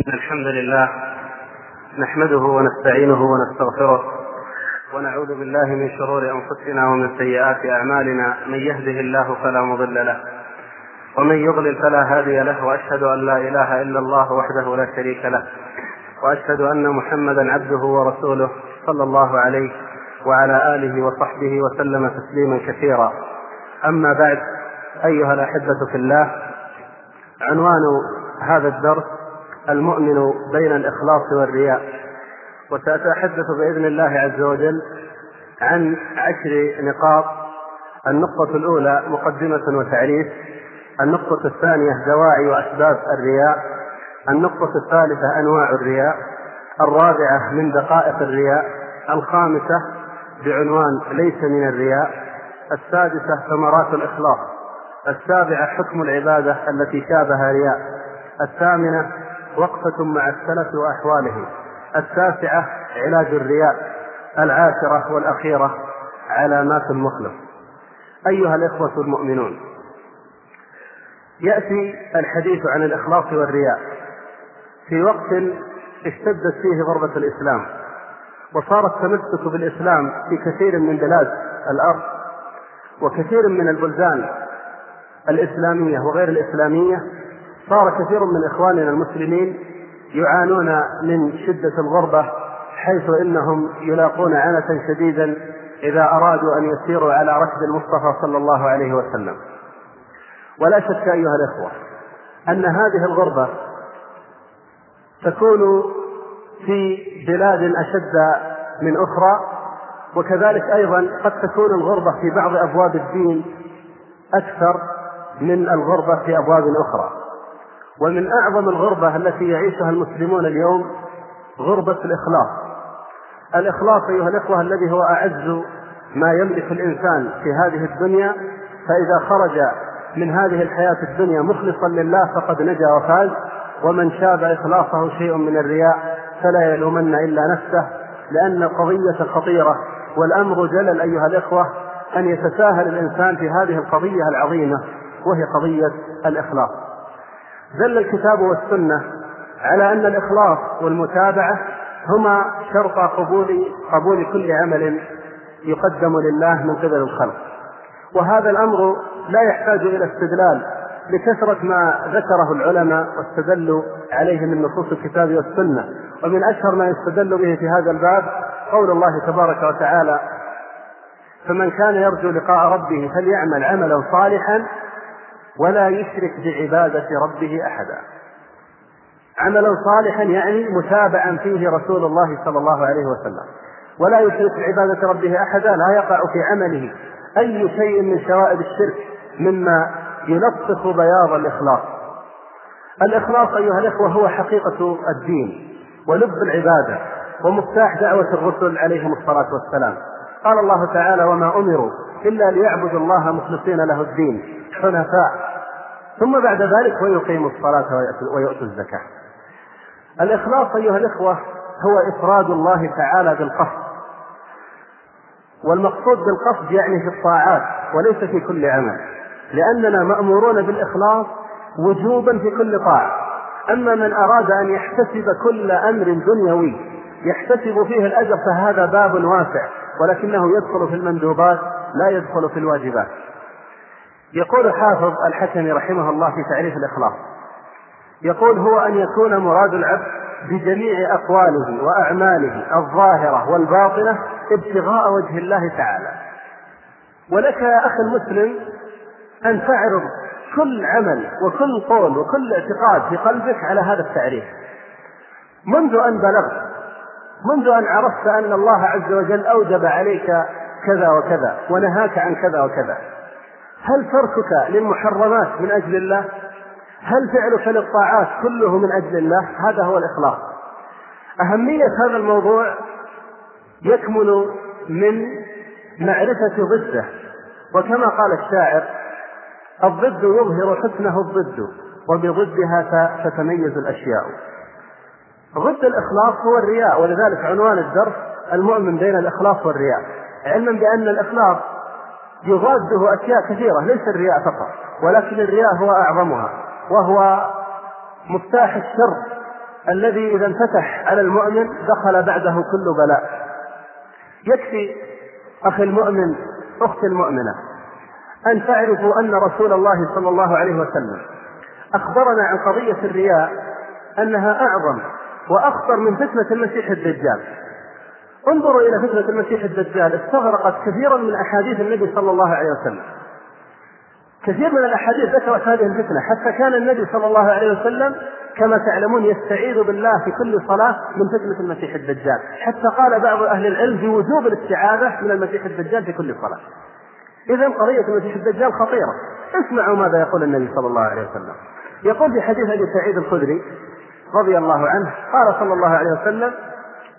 إن الحمد لله نحمده ونستعينه ونستغفره ونعوذ بالله من شرور أنفسنا ومن سيئات أعمالنا من يهده الله فلا مضل له ومن يضلل فلا هادي له وأشهد أن لا إله إلا الله وحده لا شريك له وأشهد أن محمدا عبده ورسوله صلى الله عليه وعلى آله وصحبه وسلم تسليما كثيرا. أما بعد أيها الأحبة في الله عنوان هذا الدرس المؤمن بين الإخلاص والرياء. وسأتحدث بإذن الله عز وجل عن عشر نقاط. النقطة الأولى مقدمة وتعريف. النقطة الثانية دواعي وأسباب الرياء. النقطة الثالثة أنواع الرياء. الرابعة من دقائق الرياء. الخامسة بعنوان ليس من الرياء. السادسة ثمرات الإخلاص. السابعة حكم العبادة التي شابها رياء. الثامنة وقفة مع السلف وأحواله. التاسعة علاج الرياء العاشرة والأخيرة علامات المخلص. أيها الإخوة المؤمنون يأتي الحديث عن الإخلاص والرياء. في وقت اشتدت فيه ضربة الإسلام وصار التمسك بالإسلام في كثير من بلاد الأرض وكثير من البلدان الإسلامية وغير الإسلامية صار كثير من إخواننا المسلمين يعانون من شدة الغربة حيث إنهم يلاقون عنة شديدا إذا أرادوا أن يسيروا على ركب المصطفى صلى الله عليه وسلم. ولا شك أيها الإخوة أن هذه الغربة تكون في بلاد أشد من أخرى وكذلك أيضا قد تكون الغربة في بعض أبواب الدين أكثر من الغربة في أبواب أخرى. ومن أعظم الغربة التي يعيشها المسلمون اليوم غربة الإخلاص. الإخلاص أيها الإخوة الذي هو أعز ما يملك الإنسان في هذه الدنيا فإذا خرج من هذه الحياة الدنيا مخلصا لله فقد نجا وفاز ومن شاب إخلاصه شيء من الرياء فلا يلومن إلا نفسه لأن القضية خطيرة. والأمر جلل أيها الإخوة أن يتساهل الإنسان في هذه القضية العظيمة وهي قضية الإخلاص. دل الكتاب والسنة على أن الإخلاص والمتابعة هما شرط قبول قبول كل عمل يقدم لله من قبل الخلق. وهذا الأمر لا يحتاج إلى استدلال لكثرة ما ذكره العلماء واستدلوا عليه من نصوص الكتاب والسنة. ومن أشهر ما يستدل به في هذا الباب قول الله تبارك وتعالى فمن كان يرجو لقاء ربه فليعمل عملا صالحا ولا يشرك بعبادة ربه أحدا. عملا صالحا يعني متابعا فيه رسول الله صلى الله عليه وسلم. ولا يشرك بعبادة ربه أحدا لا يقع في عمله أي شيء من شوائب الشرك مما يلطخ بياض الإخلاص. الإخلاص أيها الإخوة هو حقيقة الدين ولب العبادة ومفتاح دعوة الرسل عليهم الصلاة والسلام. قال الله تعالى وما أمروا إلا ليعبدوا الله مخلصين له الدين حنفاء. ثم بعد ذلك ويقيموا الصلاة ويؤتوا الزكاة. الإخلاص أيها الإخوة هو إفراد الله تعالى بالقصد. والمقصود بالقصد يعني في الطاعات وليس في كل عمل. لأننا مأمورون بالإخلاص وجوبا في كل طاعة. أما من أراد أن يحتسب كل أمر دنيوي يحتسب فيه الأجر فهذا باب واسع. ولكنه يدخل في المندوبات لا يدخل في الواجبات. يقول حافظ الحكمي رحمه الله في تعريف الإخلاص يقول هو أن يكون مراد العبد بجميع أقواله وأعماله الظاهرة والباطنة ابتغاء وجه الله تعالى. ولك يا أخي المسلم أن تعرض كل عمل وكل قول وكل اعتقاد في قلبك على هذا التعريف. منذ أن بلغت منذ أن عرفت أن الله عز وجل أوجب عليك كذا وكذا ونهاك عن كذا وكذا. هل تركك للمحرمات من أجل الله؟ هل فعلك للطاعات كله من أجل الله؟ هذا هو الإخلاص. أهمية هذا الموضوع يكمن من معرفة ضده. وكما قال الشاعر الضد يظهر حسنه الضد وبضدها تتميز الأشياء. ضد الإخلاص هو الرياء ولذلك عنوان الدرس المؤمن بين الإخلاص والرياء علما بأن الإخلاص يضاده أشياء كثيرة ليس الرياء فقط ولكن الرياء هو أعظمها وهو مفتاح الشر الذي إذا انفتح على المؤمن دخل بعده كل بلاء. يكفي أخي المؤمن أختي المؤمنة أن تعرفوا أن رسول الله صلى الله عليه وسلم أخبرنا عن قضية الرياء أنها أعظم وأخطر من فتنة المسيح الدجال. انظروا إلى فتنة المسيح الدجال استغرقت كثيرا من أحاديث النبي صلى الله عليه وسلم. كثير من الأحاديث ذكرت هذه الفتنة حتى كان النبي صلى الله عليه وسلم كما تعلمون يستعيذ بالله في كل صلاة من فتنة المسيح الدجال. حتى قال بعض أهل العلم بوجوب الاستعاذة من المسيح الدجال في كل صلاة. إذا قضية المسيح الدجال خطيرة. اسمعوا ماذا يقول النبي صلى الله عليه وسلم. يقول في حديث أبي سعيد الخدري رضي الله عنه قال صلى الله عليه وسلم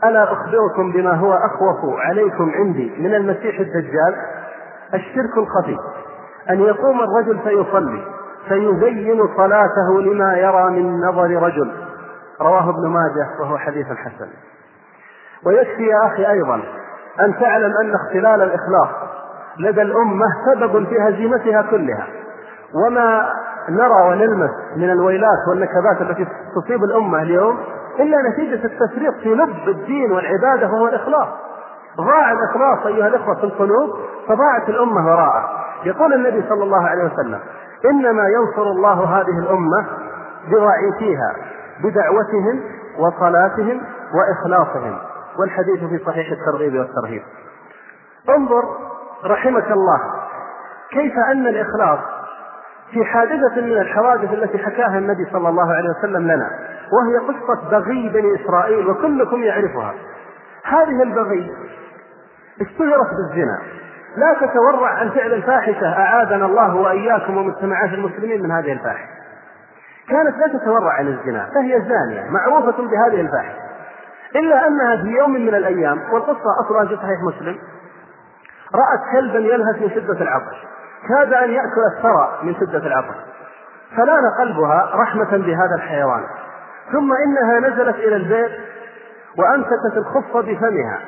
ألا أخبركم بما هو أخوف عليكم عندي من المسيح الدجال؟ الشرك الخفي. أن يقوم الرجل فيصلي فيزين صلاته لما يرى من نظر رجل. رواه ابن ماجه وهو حديث حسن ويكفي يا أخي أيضا أن تعلم أن اختلال الإخلاص لدى الأمة سبب في هزيمتها كلها. وما نرى ونلمس من الويلات والنكبات التي تصيب الأمة اليوم إلا نتيجة التفريط في لب الدين والعبادة وهو الإخلاص. ضاع الإخلاص أيها الإخوة في القلوب فضاعت الأمة وراءه. يقول النبي صلى الله عليه وسلم إنما ينصر الله هذه الأمة بضعيفيها بدعوتهم وصلاتهم وإخلاصهم. والحديث في صحيح الترغيب والترهيب. انظر رحمك الله كيف أن الإخلاص في حادثة من الحوادث التي حكاها النبي صلى الله عليه وسلم لنا وهي قصة بغي بني إسرائيل وكلكم يعرفها. هذه البغي اشتهرت بالزنا. لا تتورع عن فعل الفاحشة أعاذنا الله وإياكم ومجتمعات المسلمين من هذه الفاحشة. كانت لا تتورع عن الزنا فهي زانية معروفة بهذه الفاحشة. إلا أنها في يوم من الأيام والقصة أصلها في صحيح مسلم رأت كلبا يلهث من شدة العطش. كاد أن يأكل الثرى من شدة العطش. فلان قلبها رحمة بهذا الحيوان. ثم إنها نزلت إلى البيت وأمسكت الخف بفمها.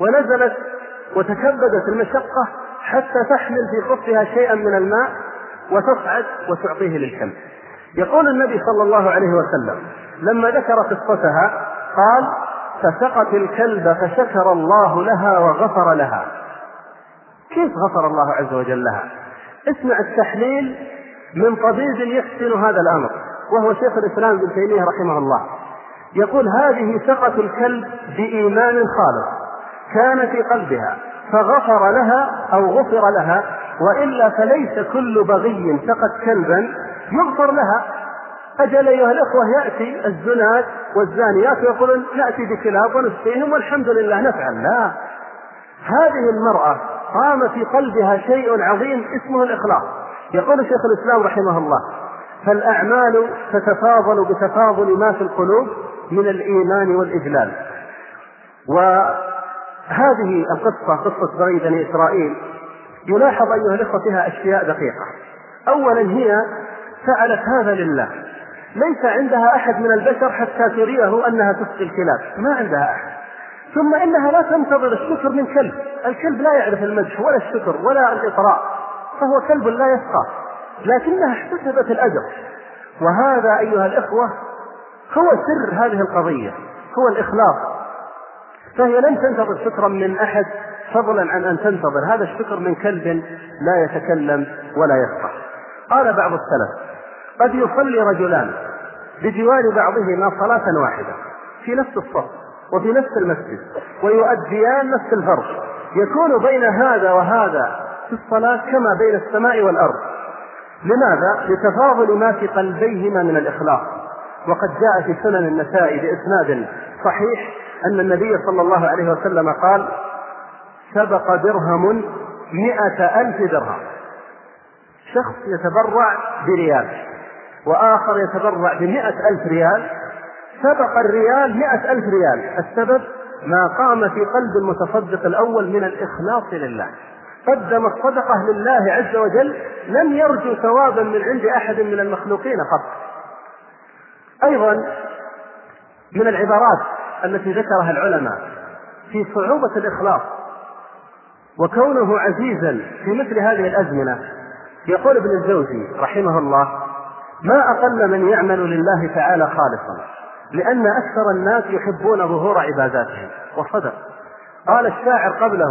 ونزلت وتكبدت المشقة حتى تحمل في خفها شيئا من الماء وتصعد وتعطيه للكلب. يقول النبي صلى الله عليه وسلم لما ذكر قصتها قال فسقت الكلب فشكر الله لها وغفر لها. كيف غفر الله عز وجل لها؟ اسمع التحليل من طبيب يحسن هذا الأمر وهو شيخ الإسلام ابن تيمية رحمه الله. يقول هذه سقط الكلب بإيمان خالص كان في قلبها فغفر لها أو غفر لها وإلا فليس كل بغي سقط كلبا يغفر لها. أجل أيها الإخوة يأتي الزنات والزانيات ويقولون نأتي بكلاب ونسقيهم والحمد لله نفعل. لا. هذه المرأة قام في قلبها شيء عظيم اسمه الإخلاص. يقول شيخ الإسلام رحمه الله فالأعمال تتفاضل بتفاضل ما في القلوب من الإيمان والإجلال. وهذه القصة قصة بني بني إسرائيل يلاحظ أيها الإخوة فيها أشياء دقيقة. اولا هي فعلت هذا لله. ليس عندها أحد من البشر حتى تريه أنها تسقي الكلاب. ما عندها أحد. ثم إنها لا تنتظر الشكر من كلب. الكلب لا يعرف المدح ولا الشكر ولا الإطراء فهو كلب لا يسقى لكنها احتسبت الأجر. وهذا أيها الإخوة هو سر هذه القضية هو الإخلاص. فهي لم تنتظر شكرا من أحد فضلا عن أن تنتظر. هذا الشكر من كلب لا يتكلم ولا يسقى. قال بعض السلف قد يصلي رجلان بجوار بعضهما صلاة واحدة في نفس الصف وفي نفس المسجد ويؤديان نفس الفرض يكون بين هذا وهذا في الصلاة كما بين السماء والأرض. لماذا؟ لتفاضل ما في قلبيهما من الإخلاص. وقد جاء في سنن النساء بإسناد صحيح أن النبي صلى الله عليه وسلم قال سبق درهم مئة ألف درهم. شخص يتبرع بريال وآخر يتبرع بمئة ألف ريال سبق الريال مئة ألف ريال. السبب؟ ما قام في قلب المتصدق الأول من الإخلاص لله. قدم الصدقة لله عز وجل لم يرجو ثوابا من عند أحد من المخلوقين قط أيضا من العبارات التي ذكرها العلماء في صعوبة الإخلاص وكونه عزيزا في مثل هذه الأزمنة. يقول ابن الجوزي رحمه الله ما أقل من يعمل لله تعالى خالصا. لأن أكثر الناس يحبون ظهور عباداتهم. وصدق. قال الشاعر قبله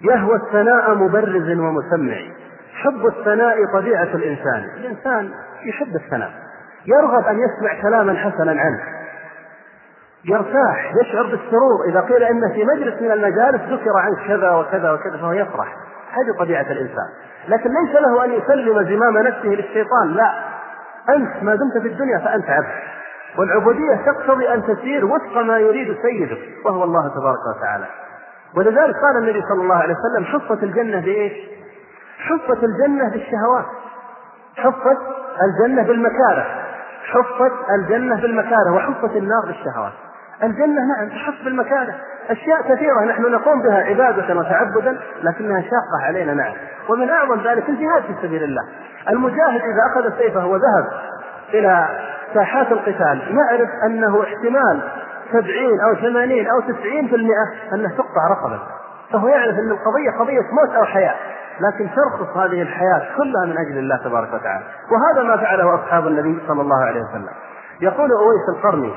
يهوى الثناء مبرز ومسمع. حب الثناء طبيعة الإنسان. الإنسان يحب الثناء. يرغب أن يسمع كلاما حسنا عنه. يرتاح يشعر بالسرور. إذا قيل إن في مجلس من المجالس ذكر عنك كذا وكذا وكذا فهو يفرح. هذه طبيعة الإنسان. لكن ليس له أن يسلم زمام نفسه للشيطان. لا. أنت ما دمت في الدنيا فأنت عبد. والعبودية تقتضي أن تسير وفق ما يريد سيدك وهو الله تبارك وتعالى. ولذلك قال النبي صلى الله عليه وسلم حفت الجنة بإيش؟ حفت الجنة بالشهوات. حفت الجنة بالمكاره. حفت الجنة بالمكاره وحفت النار بالشهوات. الجنة نعم تحف بالمكاره. أشياء كثيرة نحن نقوم بها عبادة وتعبدا لكنها شاقة علينا نعم. ومن أعظم ذلك الجهاد في سبيل الله. المجاهد إذا أخذ سيفه وذهب إلى ساحات القتال يعرف أنه احتمال سبعين أو ثمانين أو تسعين في المئة أنه تقطع رقبة فهو يعرف أن القضية قضية موت أو حياة لكن ترخص هذه الحياة كلها من أجل الله تبارك وتعالى. وهذا ما فعله أصحاب النبي صلى الله عليه وسلم. يقول أويس القرني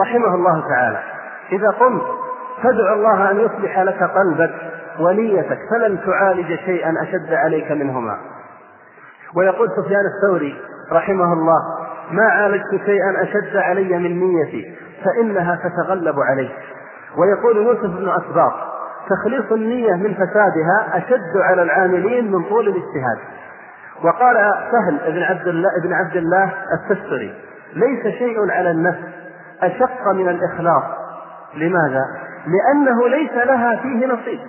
رحمه الله تعالى إذا قمت تدعو الله أن يصلح لك قلبك ونيتك فلن تعالج شيئا أشد عليك منهما. ويقول سفيان الثوري رحمه الله ما عالجت شيئا أشد علي من نيتي فإنها تتغلب علي. ويقول يوسف بن أسباط تخليص النية من فسادها أشد على العاملين من طول الاجتهاد. وقال سهل بن عبد الله بن عبد الله التستري ليس شيء على النفس أشق من الإخلاص. لماذا؟ لأنه ليس لها فيه نصيب.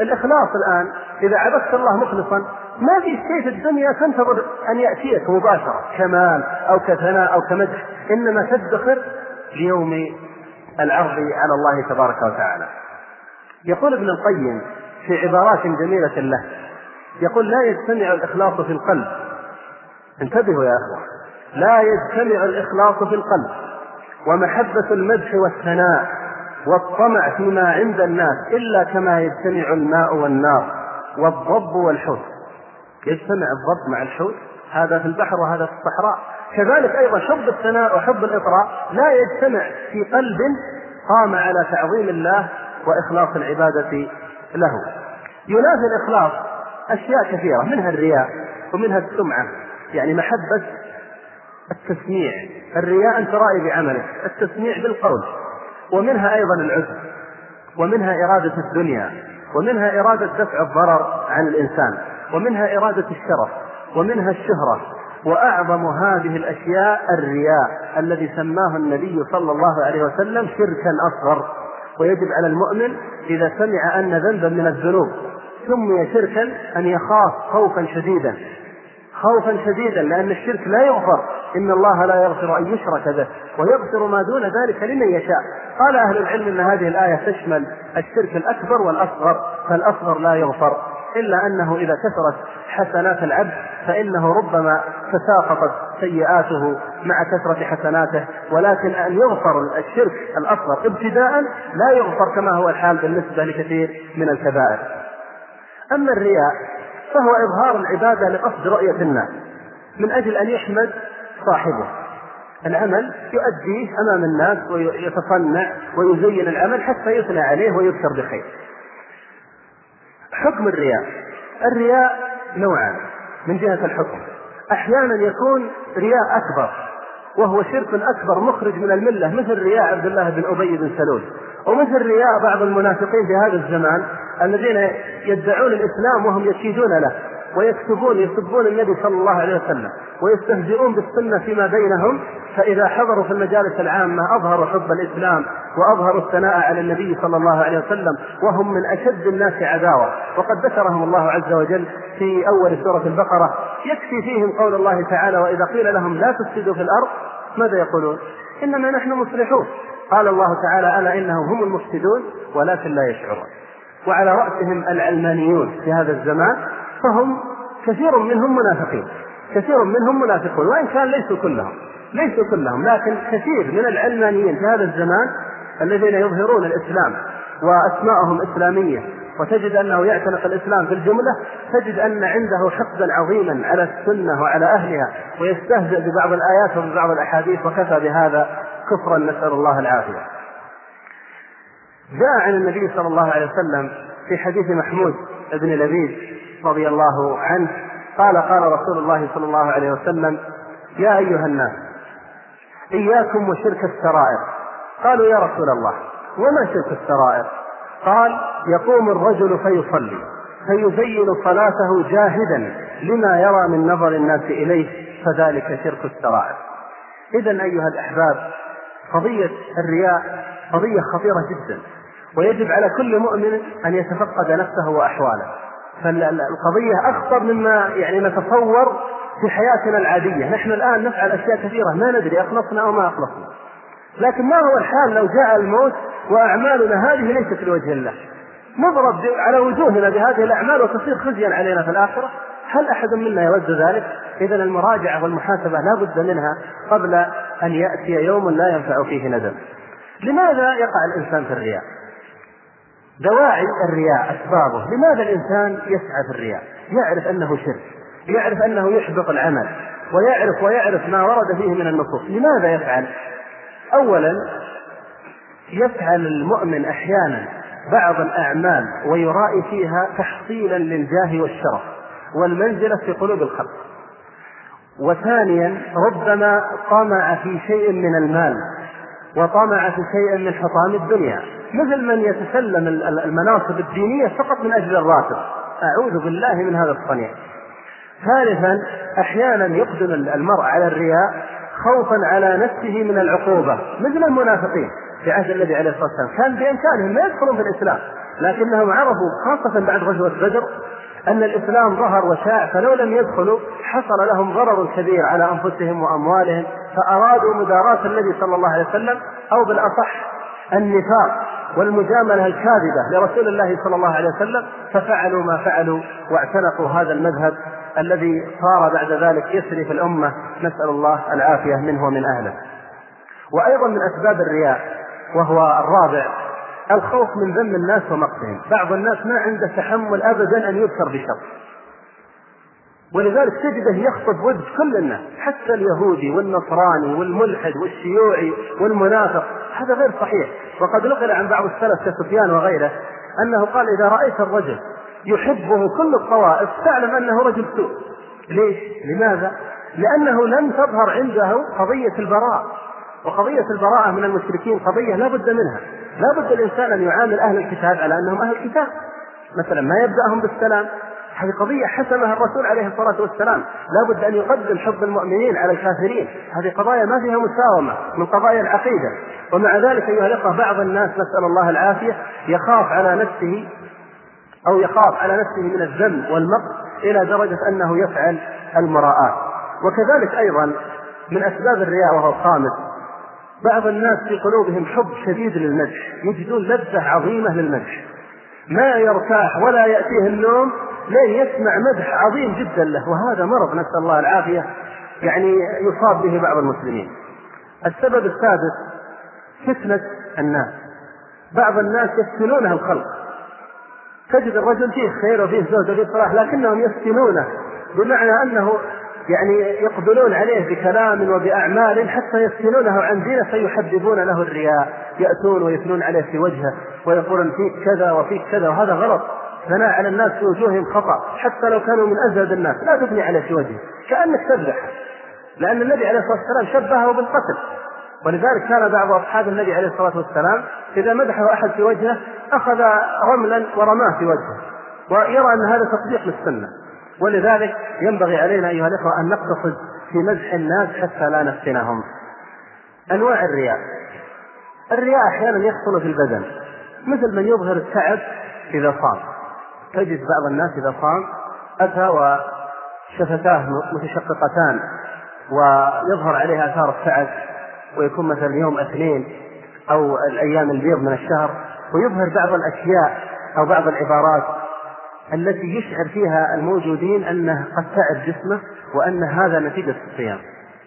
الإخلاص الآن إذا عبدت الله مخلصا ما في شيء في الدنيا تنتظر أن يأتيك مباشرة كمال أو كثناء أو كمدح إنما تدخر ليوم العرض على الله تبارك وتعالى. يقول ابن القيم في عبارات جميلة له يقول لا يجتمع الإخلاص في القلب. انتبهوا يا أخوة لا يجتمع الإخلاص في القلب. ومحبة المدح والثناء والطمع فيما عند الناس إلا كما يجتمع الماء والنار والضب والحوت يجتمع الضب مع الحوت. هذا في البحر وهذا في الصحراء. كذلك أيضا حب الثناء وحب الإطراء لا يجتمع في قلب قام على تعظيم الله وإخلاص العبادة له. ينافي الإخلاص أشياء كثيرة منها الرياء ومنها السمعة. يعني محبة التسميع. الرياء أن ترائي بعملك التسميع بالقول. ومنها أيضا العجب ومنها إرادة الدنيا. ومنها إرادة دفع الضرر عن الإنسان. ومنها إرادة الشرف ومنها الشهرة وأعظم هذه الأشياء الرياء الذي سماه النبي صلى الله عليه وسلم شركا أصغر. ويجب على المؤمن إذا سمع أن ذنبا من الذنوب سمي شركا أن يخاف خوفا شديدا. خوفا شديدا لأن الشرك لا يغفر. إن الله لا يغفر أن يشرك به ويغفر ما دون ذلك لمن يشاء. قال أهل العلم أن هذه الآية تشمل الشرك الأكبر والأصغر فالأصغر لا يغفر. إلا أنه إذا كثرت حسنات العبد فإنه ربما تساقطت سيئاته مع كثرة حسناته ولكن أن يغفر الشرك الأصغر ابتداء لا يغفر كما هو الحال بالنسبة لكثير من الكبائر. أما الرياء فهو إظهار العبادة لقصد رؤية الناس من أجل أن يحمد صاحبه. العمل يؤديه أمام الناس ويتصنع ويزين العمل حتى يثنى عليه ويذكر بخير. حكم الرياء. الرياء نوعان من جهة الحكم. أحيانا يكون رياء أكبر وهو شرك أكبر مخرج من الملة مثل رياء عبد الله بن أبي بن سلول. ومثل رياء بعض المنافقين في هذا الزمان الذين يدعون الإسلام وهم يكيدون له. ويكتبون يسبون النبي صلى الله عليه وسلم ويستهزئون بالسنة فيما بينهم فإذا حضروا في المجالس العامة أظهروا حب الإسلام وأظهروا الثناء على النبي صلى الله عليه وسلم وهم من أشد الناس عداوة. وقد ذكرهم الله عز وجل في أول سورة البقرة يكفي فيهم قول الله تعالى وإذا قيل لهم لا تفسدوا في الأرض ماذا يقولون؟ إنما نحن مصلحون. قال الله تعالى ألا إنهم هم المفسدون ولكن لا يشعرون. وعلى رأسهم العلمانيون في هذا الزمان فهم كثير منهم منافقين. كثير منهم منافقون وإن كان ليسوا كلهم. ليسوا كلهم لكن كثير من العلمانيين في هذا الزمان الذين يظهرون الإسلام وأسماءهم إسلامية وتجد أنه يعتنق الإسلام في الجملة تجد أن عنده حقدا عظيما على السنة وعلى أهلها ويستهزئ ببعض الآيات وببعض الأحاديث وكفى بهذا كفرا نسأل الله العافية. جاء عن النبي صلى الله عليه وسلم في حديث محمود بن لبيد رضي الله عنه قال قال رسول الله صلى الله عليه وسلم يا أيها الناس إياكم وشرك السرائر. قالوا يا رسول الله وما شرك السرائر؟ قال يقوم الرجل فيصلي فيزين صلاته جاهدا لما يرى من نظر الناس إليه فذلك شرك السرائر. إذا أيها الأحباب قضية الرياء قضية خطيرة جدا ويجب على كل مؤمن أن يتفقد نفسه وأحواله. فالقضية أخطر مما يعني نتصور في حياتنا العادية. نحن الآن نفعل أشياء كثيرة ما ندري أخلصنا أو ما أخلصنا. لكن ما هو الحال لو جاء الموت وأعمالنا هذه ليست لوجه الله؟ نضرب على وجوهنا بهذه الأعمال وتصير خزيا علينا في الآخرة. هل أحد منا يود ذلك؟ إذا المراجعة والمحاسبة لا بد منها قبل أن يأتي يوم لا ينفع فيه ندم. لماذا يقع الإنسان في الرياء؟ دواعي الرياء أسبابه. لماذا الإنسان يسعى في الرياء؟ يعرف أنه شرك يعرف أنه يحبط العمل ويعرف ويعرف ما ورد فيه من النصوص. لماذا يفعل؟ أولا يفعل المؤمن أحيانا بعض الأعمال ويرائي فيها تحصيلا للجاه والشرف والمنزلة في قلوب الخلق. وثانيا ربما طمع في شيء من المال وطمع في شيء من حطام الدنيا. مثل من يتسلم المناصب الدينية فقط من أجل الراتب. أعوذ بالله من هذا الصنيع. ثالثا أحيانا يقدم المرء على الرياء خوفا على نفسه من العقوبة مثل المنافقين في عهد النبي عليه الصلاة والسلام. كان بإمكانهم ما يدخلون في الإسلام لكنهم عرفوا خاصة بعد غزوة بدر أن الإسلام ظهر وشاع فلو لم يدخلوا حصل لهم ضرر كبير على أنفسهم وأموالهم فأرادوا مداراة النبي صلى الله عليه وسلم أو بالأصح النفاق. والمجاملة الكاذبة لرسول الله صلى الله عليه وسلم ففعلوا ما فعلوا واعتنقوا هذا المذهب الذي صار بعد ذلك يسري في الأمة. نسأل الله العافية منه ومن أهله. وأيضا من أسباب الرياء وهو الرابع الخوف من ذم الناس ومقتهم. بعض الناس ما عنده تحمل أبدا أن يذكر بشر. ولذلك تجده يخطب وجه كل الناس حتى اليهودي والنصراني والملحد والشيوعي والمنافق. هذا غير صحيح. وقد نقل عن بعض السلف كسفيان وغيره أنه قال إذا رأيت الرجل يحبه كل الطوائف تعلم أنه رجل سوء. ليش؟ لماذا؟ لأنه لم تظهر عنده قضية البراء وقضية البراءة من المشركين قضية لا بد منها. لا بد الإنسان أن يعامل أهل الكتاب على أنهم أهل الكتاب مثلا ما يبدأهم بالسلام هذه قضية حسمها الرسول عليه الصلاة والسلام. لا بد أن يقدم حب المؤمنين على الكافرين. هذه قضايا ما فيها مساومة من قضايا العقيدة. ومع ذلك أيها الأخوة بعض الناس نسأل الله العافية يخاف على نفسه أو يخاف على نفسه من الذم والمقت إلى درجة أنه يفعل المراءات وكذلك أيضا من أسباب الرياء وهو الخامس بعض الناس في قلوبهم حب شديد للمدح يجدون لذة عظيمة للمدح. ما يرتاح ولا يأتيه النوم لين يسمع مدح عظيم جدا له وهذا مرض نسأل الله العافية. يعني يصاب به بعض المسلمين. السبب السادس فتنة الناس. بعض الناس يفتنونه الخلق. تجد الرجل فيه خير وفيه زهد وفيه صلاح لكنهم يفتنونه بمعنى أنه يعني يقبلون عليه بكلام وبأعمال حتى يفتنونه عن دينه فيحببون له الرياء يأتون ويثنون عليه في وجهه ويقولون فيك كذا وفيك كذا وهذا غلط. ثناء على الناس في وجوههم خطأ حتى لو كانوا من أزهد الناس لا تثني عليه في وجهه كأنك تذبح لأن النبي عليه الصلاة والسلام شبهه بالقتل. ولذلك كان بعض أصحاب النبي عليه الصلاة والسلام إذا مدحه أحد في وجهه أخذ رملا ورماه في وجهه. ويرى أن هذا تطبيق للسنة. ولذلك ينبغي علينا أيها الإخوة أن نقتصد في مدح الناس حتى لا نفتنهم. أنواع الرياء. الرياء أحيانا يحصل في البدن مثل من يظهر التعب إذا صام. تجد بعض الناس إذا صام أتى وشفتاه متشققتان ويظهر عليها آثار التعب ويكون مثلا يوم اثنين أو الأيام البيض من الشهر ويظهر بعض الأشياء أو بعض العبارات التي يشعر فيها الموجودين أنه قد تعب جسمه وأن هذا نتيجة الصيام.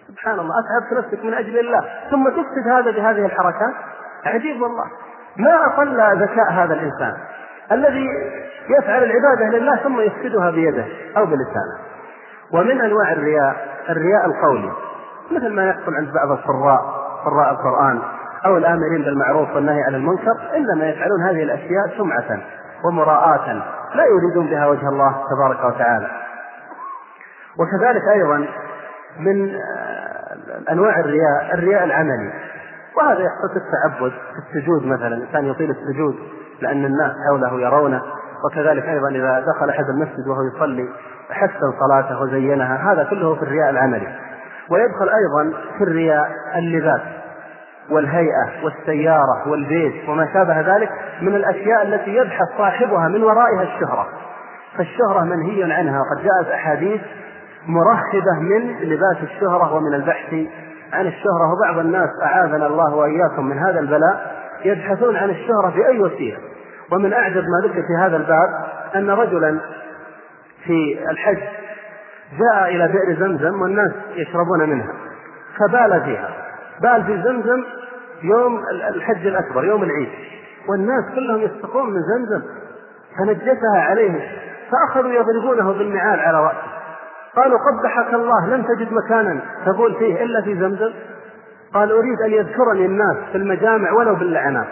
سبحان الله أتعبت نفسك من أجل الله. ثم تفسد هذا بهذه الحركات؟ عجيب والله. ما أقل ذكاء هذا الإنسان. الذي يفعل العبادة لله ثم يفسدها بيده أو بلسانه. ومن أنواع الرياء الرياء القولي. مثل ما يحصل عند بعض القراء قراء القرآن أو الآمرين بالمعروف والنهي عن المنكر إنما يفعلون هذه الأشياء سمعة ومراءة لا يريدون بها وجه الله تبارك وتعالى. وكذلك أيضا من أنواع الرياء الرياء العملي. وهذا يحصل في التعبد في السجود مثلا. الإنسان يطيل السجود لأن الناس حوله يرونه. وكذلك أيضا إذا دخل أحد المسجد وهو يصلي حسن صلاته وزينها هذا كله في الرياء العملي. ويدخل أيضا في الرياء اللباس والهيئة والسيارة والبيت وما شابه ذلك من الأشياء التي يبحث صاحبها من ورائها الشهرة. فالشهرة منهي عنها وقد جاءت أحاديث مرحبة من لباس الشهرة ومن البحث عن الشهرة. وبعض الناس أعاذنا الله وإياكم من هذا البلاء يبحثون عن الشهرة بأي وسيلة. ومن أعجب ما ذكر في هذا الباب أن رجلا في الحج جاء إلى بئر زمزم والناس يشربون منها فبال فيها بال في زمزم يوم الحج الأكبر يوم العيد والناس كلهم يستقون من زمزم فنجسها عليهم فأخذوا يضربونه بالنعال على رأسه قالوا قبحك الله لم تجد مكانا تقول فيه إلا في زمزم؟ قال أريد أن يذكرني الناس في المجامع ولو باللعنات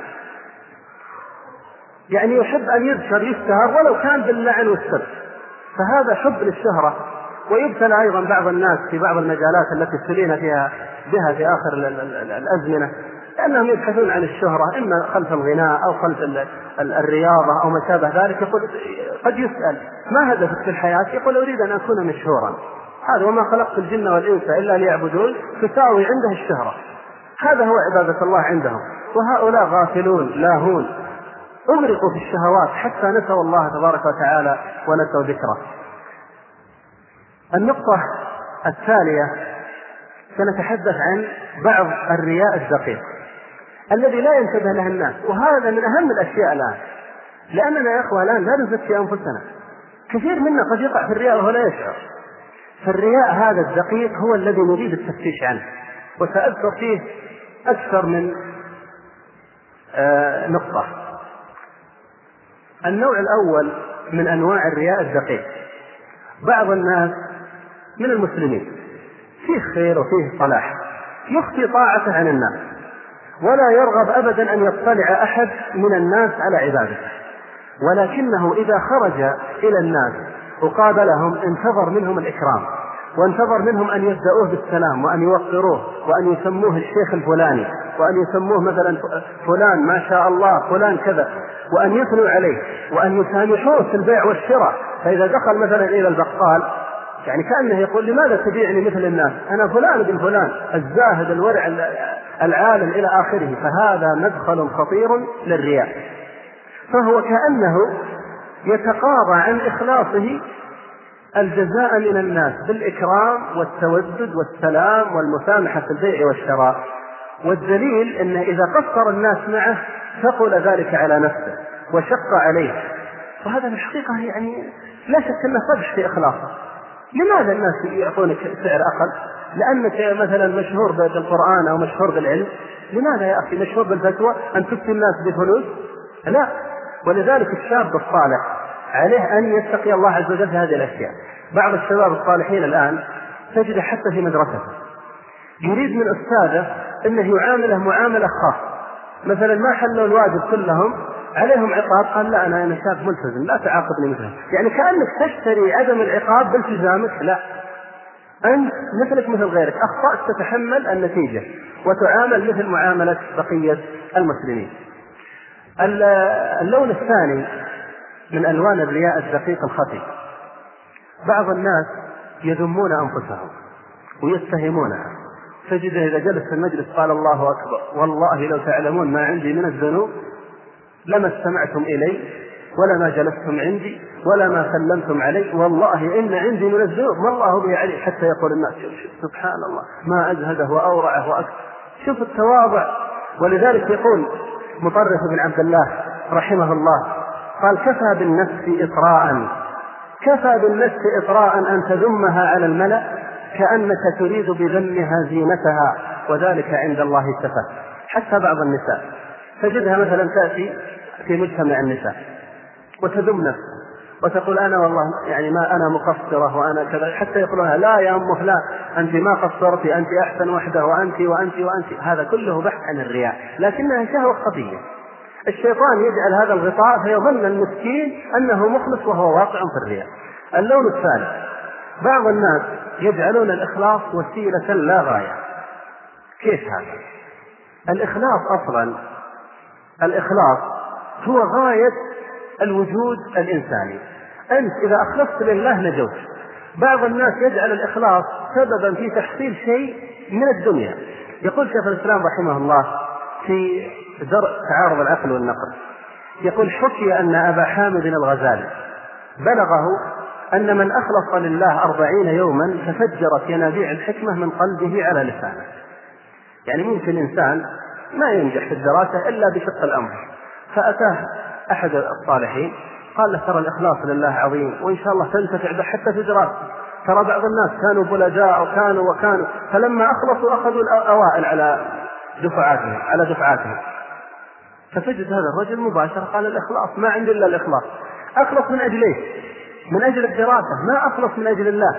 يعني يحب أن يذكر يشتهر ولو كان باللعن والسب فهذا حب للشهرة. ويبتلى أيضا بعض الناس في بعض المجالات التي ابتلينا فيها بها في آخر الأزمنة. لأنهم يبحثون عن الشهرة إما خلف الغناء أو خلف الرياضة أو ما شابه ذلك. يقول قد يسأل ما هدفك في الحياة؟ يقول أريد أن أكون مشهورا. هذا وما خلقت الجن والإنس إلا ليعبدون تساوي عنده الشهرة. هذا هو عبادة الله عندهم. وهؤلاء غافلون لاهون. أغرقوا في الشهوات حتى نسوا الله تبارك وتعالى ونسوا ذكره. النقطة التالية سنتحدث عن بعض الرياء الدقيق الذي لا ينتبه له الناس وهذا من أهم الأشياء الآن. لأننا يا إخوة الآن لا نزكي أنفسنا. كثير منا قد يقع في الرياء وهو لا يشعر. فالرياء هذا الدقيق هو الذي نريد التفتيش عنه. وسأذكر فيه أكثر من آه نقطة. النوع الأول من أنواع الرياء الدقيق. بعض الناس من المسلمين فيه خير وفيه صلاح يخفي طاعته عن الناس ولا يرغب ابدا أن يطلع أحد من الناس على عبادته. ولكنه إذا خرج إلى الناس وقابلهم انتظر منهم الإكرام. وانتظر منهم أن يبدأوه بالسلام وأن يوقروه وأن يسموه الشيخ الفلاني وأن يسموه مثلا فلان ما شاء الله فلان كذا وأن يثنوا عليه وأن يسامحوه في البيع والشراء فإذا دخل مثلا إلى البقال يعني كأنه يقول لماذا تبيعني مثل الناس؟ أنا فلان ابن فلان الزاهد الورع العالم إلى آخره فهذا مدخل خطير للرياء فهو كأنه يتقاضى عن إخلاصه الجزاء من الناس بالإكرام والتودد والسلام والمسامحة في البيع والشراء. والدليل انه إذا قصر الناس معه ثقل ذلك على نفسه وشق عليه. وهذا في الحقيقة يعني لا شك أنه قدح في إخلاصه. لماذا الناس يعطونك سعر أقل؟ لانك مثلا مشهور بالقرآن أو مشهور بالعلم. لماذا يا أخي مشهور بالفتوى أن تفتي الناس بفلوس؟ لا. ولذلك الشاب الصالح عليه أن يتقي الله عز وجل في هذه الأشياء. بعض الشباب الصالحين الآن تجده حتى في مدرسته. يريد من أستاذه أنه يعامله معاملة خاصة. مثلا ما حلوا الواجب كلهم عليهم عقاب قال لا أنا أنا شاب ملتزم لا تعاقبني مثله يعني كأنك تشتري عدم العقاب بالتزامك لا. أنت مثلك مثل غيرك. اخطات تتحمل النتيجة وتعامل مثل معاملة بقية المسلمين. اللون الثاني من ألوان الرياء الدقيق الخفي. بعض الناس يذمون أنفسهم ويتهمونها. تجده إذا جلس في المجلس قال الله أكبر والله لو تعلمون ما عندي من الذنوب لما استمعتم إلي ولا ما جلستم عندي ولا ما سلمتم علي والله إن عندي من الذنوب. ما الله به علي حتى يقول الناس سبحان الله ما أزهده وأورعه وأكثر. شوف التواضع. ولذلك يقول مطرف بن عبد الله رحمه الله قال كفى بالنفس إطراء. كفى بالنفس إطراء أن تذمها على الملأ كأنك تريد بذمها زينتها وذلك عند الله السفه حتى بعض النساء. تجدها مثلا تأتي في مجتمع النساء وتذم نفسها وتقول أنا والله يعني ما أنا مقصرة وأنا كذا حتى يقولونها لا يا أم فلان أنت ما قصرت أنت أحسن وحدة وأنت وأنت وأنت. هذا كله بحث عن الرياء لكنها شهوة خفية. الشيطان يجعل هذا الغطاء فيظن المسكين أنه مخلص وهو واقع في الرياء. اللون الثالث بعض الناس يجعلون الإخلاص وسيلة لا غاية. كيف هذا؟ الإخلاص أصلا الإخلاص هو غاية الوجود الإنساني. أنت إذا أخلصت لله نجوت. بعض الناس يجعل الإخلاص سببا في تحصيل شيء من الدنيا. يقول شيخ الإسلام رحمه الله في درء تعارض العقل والنقل. يقول حكي أن أبا حامد الغزالي بلغه أن من أخلص لله أربعين يوما تفجرت ينابيع الحكمة من قلبه على لسانه. يعني ممكن إنسان ما ينجح في الدراسة إلا بشق الأمر. فأتاه أحد الصالحين قال له ترى الإخلاص لله عظيم وإن شاء الله تنتفع به حتى في دراستك ترى بعض الناس كانوا بلجاء وكانوا وكانوا. فلما أخلصوا أخذوا الاوائل على دفعاتهم على دفعاتهم فتجد هذا الرجل مباشرة قال الإخلاص ما عندي إلا الإخلاص. أخلص من أجل إيش؟ من أجل الدراسة ما أخلص من أجل الله.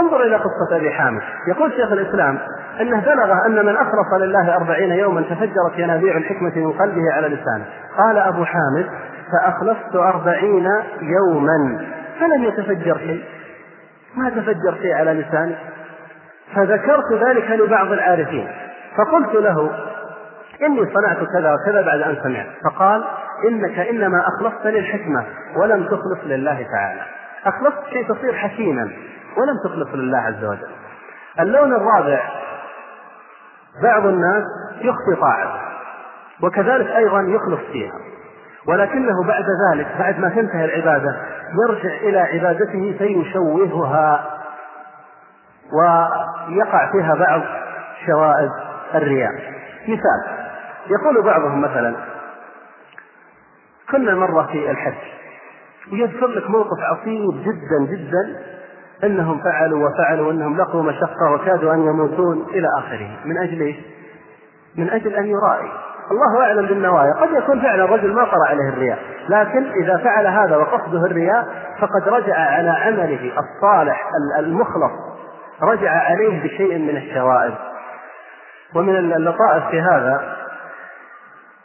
انظر إلى قصة أبي حامد. يقول شيخ الإسلام أنه بلغ أن من أخلص لله أربعين يوما تفجرت ينابيع الحكمة من قلبه على لسانه. قال أبو حامد فأخلصت أربعين يوما فلم يتفجر شيء. ما تفجر شيء على لساني فذكرت ذلك لبعض العارفين. فقلت له إني صنعت كذا وكذا بعد أن سمعت. فقال إنك إنما أخلصت للحكمة ولم تخلص لله تعالى. أخلصت كي تصير حكيما ولم تخلص لله عز وجل. اللون الرابع بعض الناس يخفي طاعته وكذلك أيضا يخلص فيها. ولكنه بعد ذلك بعد ما تنتهي العبادة يرجع إلى عبادته فيشوهها ويقع فيها بعض شوائب. الرياء. مثال يقول بعضهم مثلا كنا مرة في الحج ويذكر لك موقف عصيب جدا جدا إنهم فعلوا وفعلوا وإنهم لقوا مشقة وكادوا أن يموتون إلى آخره. من أجل إيش؟ من أجل أن يرائي. الله أعلم بالنوايا. قد يكون فعلا الرجل ما طرا عليه الرياء لكن إذا فعل هذا وقصده الرياء فقد رجع على عمله الصالح المخلص رجع عليه بشيء من الشوائب. ومن اللطائف في هذا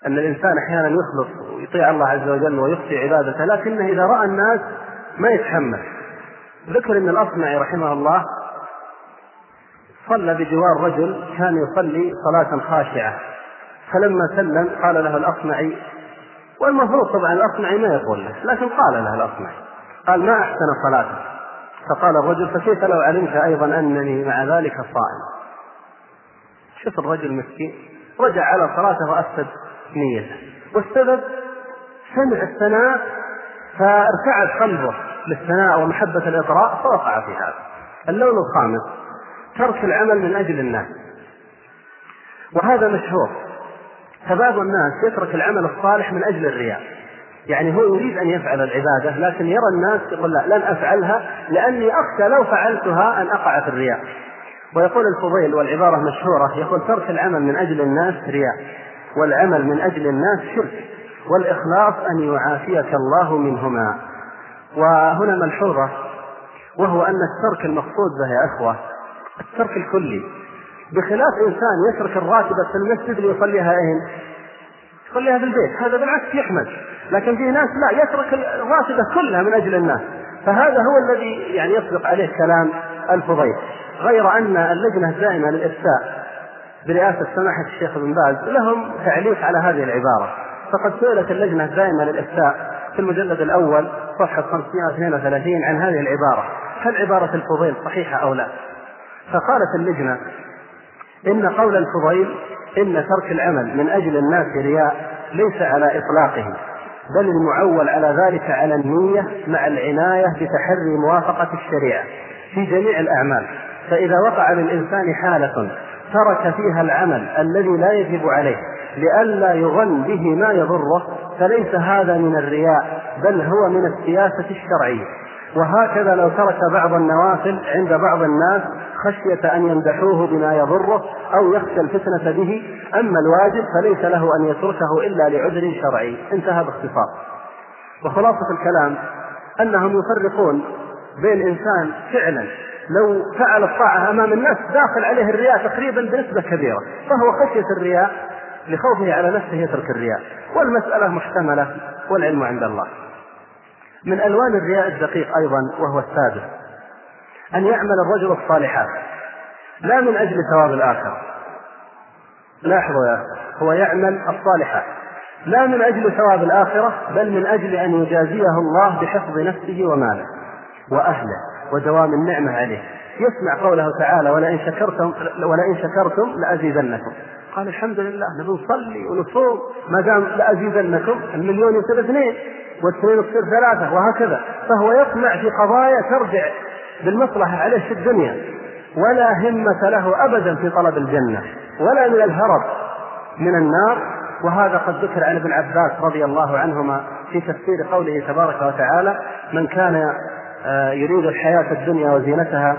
أن الإنسان أحيانا يخلص ويطيع الله عز وجل ويخفي عبادته لكنه إذا رأى الناس ما يتحمل ذكر أن الأصمعي رحمه الله صلى بجوار رجل كان يصلي صلاة خاشعة. فلما سلم قال له الأصمعي والمفروض طبعا الأصمعي ما يقول له لكن قال له الأصمعي قال ما أحسن صلاته فقال الرجل فكيف لو علمت أيضا أنني مع ذلك صائم؟ شوف الرجل مسكين رجع على صلاته وأفسد نيته. والسبب سمع الثناء فارتعد قلبه للثناء ومحبة الإطراء فوقع في هذا. اللون الخامس ترك العمل من أجل الناس. وهذا مشهور. فبعض الناس يترك العمل الصالح من أجل الرياء. يعني هو يريد أن يفعل العبادة لكن يرى الناس يقول لا لن أفعلها لأني أخشى لو فعلتها أن أقع في الرياء. ويقول الفضيل والعبارة مشهورة يقول ترك العمل من أجل الناس رياء والعمل من أجل الناس شرك والإخلاص أن يعافيك الله منهما. وهنا ملحوظة وهو أن الترك المقصود به يا إخوة الترك الكلي. بخلاف إنسان يترك الراتبة في المسجد ليصليها أين؟ يصليها في البيت هذا بالعكس يحمد. لكن في ناس لا يترك الراتبة كلها من أجل الناس. فهذا هو الذي يعني يصدق عليه كلام الفضيل. غير أن اللجنة الدائمة للإفتاء برئاسة سماحة الشيخ ابن باز لهم تعليق على هذه العبارة. فقد سئلت اللجنة الدائمة للإفتاء في المجلد الأول صفحة 532 عن هذه العبارة. هل عبارة الفضيل صحيحة أو لا؟ فقالت اللجنة إن قول الفضيل إن ترك العمل من أجل الناس رياء ليس على إطلاقه بل المعول على ذلك على النية مع العناية بتحري موافقة الشريعة في جميع الأعمال. فإذا وقع للإنسان حالة ترك فيها العمل الذي لا يجب عليه لئلا يظن به ما يضره فليس هذا من الرياء بل هو من السياسة الشرعية. وهكذا لو ترك بعض النوافل عند بعض الناس خشية أن يمدحوه بما يضره أو يخشى الفتنة به أما الواجب فليس له أن يتركه إلا لعذر شرعي. انتهى باختصار. وخلاصة الكلام أنهم يفرقون بين إنسان فعلا لو فعل الطاعة أمام الناس داخل عليه الرياء تقريبا بنسبة كبيرة فهو خشية الرياء لخوفه على نفسه يترك الرياء. والمسألة محتملة والعلم عند الله. من ألوان الرياء الدقيق أيضا وهو السادس. أن يعمل الرجل الصالحات. لا من أجل ثواب الآخرة. لاحظوا يا هو يعمل الصالحات. لا من أجل ثواب الآخرة بل من أجل أن يجازيه الله بحفظ نفسه وماله وأهله. ودوام النعمة عليه. يسمع قوله تعالى ولئن شكرتم ولئن شكرتم لأزيدنكم. قال الحمد لله نبي نصلي ونصوم ما دام لأزيدنكم المليون يصير اثنين والاثنين يصير ثلاثة وهكذا. فهو يطمع في قضايا ترجع بالمصلحة عليه في الدنيا. ولا همة له أبدا في طلب الجنة ولا من الهرب من النار. وهذا قد ذكر عن ابن عباس رضي الله عنهما في تفسير قوله تبارك وتعالى من كان يريد الحياة الدنيا وزينتها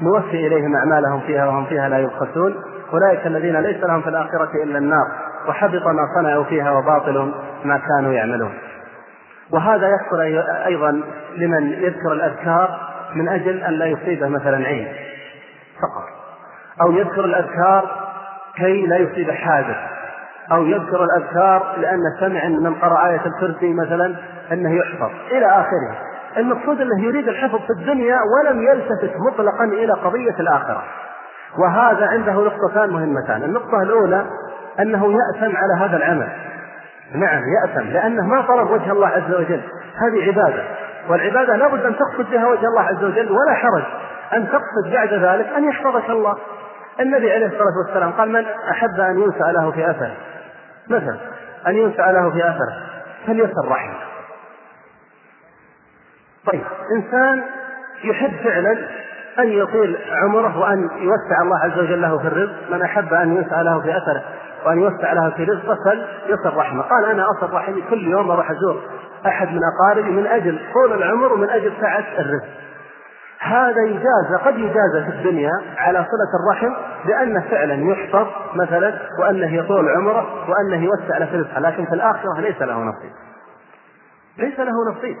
نوفي إليهم أعمالهم فيها وهم فيها لا يبخسون. أولئك الذين ليس لهم في الآخرة إلا النار وحبط ما صنعوا فيها وباطل ما كانوا يعملون. وهذا يحصل أيضا لمن يذكر الأذكار من أجل أن لا يصيبه مثلا عين فقط. أو يذكر الأذكار كي لا يصيب حادث أو يذكر الأذكار لأن سمع من قرأ آية الكرسي مثلا أنه يحفظ. إلى آخره. المقصود أنه يريد الحفظ في الدنيا ولم يلتفت مطلقا إلى قضية الآخرة. وهذا عنده نقطتان مهمتان. النقطة الأولى أنه يأثم على هذا العمل. نعم يأثم لأنه ما طلب وجه الله عز وجل. هذه عبادة. والعبادة لابد أن تقصد بها وجه الله عز وجل ولا حرج أن تقصد بعد ذلك أن يحفظك الله. النبي عليه الصلاة والسلام قال من أحب أن ينسى له في أثره؟ مثلا أن ينسى له في أثره. فليسر رحمه. طيب إنسان يحب فعلا أن يطيل عمره وأن يوسع الله عز وجل له في الرزق من أحب أن ينسى له في أثره وأن يوسع له في رزقه فليصل رحمه. قال أنا أصل رحمي كل يوم أروح أزور أحد من أقاربي من أجل طول العمر ومن أجل سعة الرزق. هذا يجازى قد يجازى في الدنيا على صلة الرحم بأنه فعلا يحفظ مثلا وأنه يطول عمره وأنه يوسع له رزقه لكن في الآخرة ليس له نصيب. ليس له نصيب.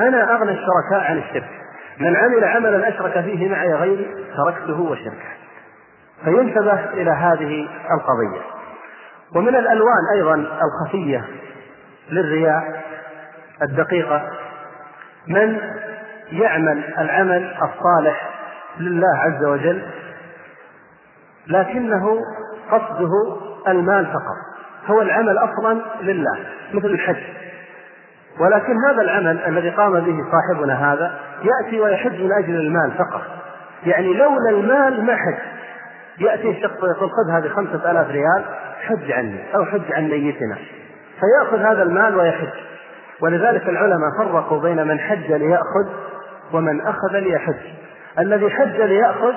أنا أغنى الشركاء عن الشرك. من عمل عملا أشرك فيه معي غيري تركته وشركه. فينتبه إلى هذه القضية. ومن الألوان أيضا الخفية للرياء الدقيقة. من يعمل العمل الصالح لله عز وجل لكنه قصده المال فقط. هو العمل أصلا لله مثل الحج. ولكن هذا العمل الذي قام به صاحبنا هذا يأتي ويحج من أجل المال فقط. يعني لولا المال ما حج. يأتي الشخص ويقول خذ هذه خمسة آلاف ريال حج عني أو حج عن ميتنا. فيأخذ هذا المال ويحج. ولذلك العلماء فرقوا بين من حج ليأخذ ومن أخذ ليحج. الذي حج ليأخذ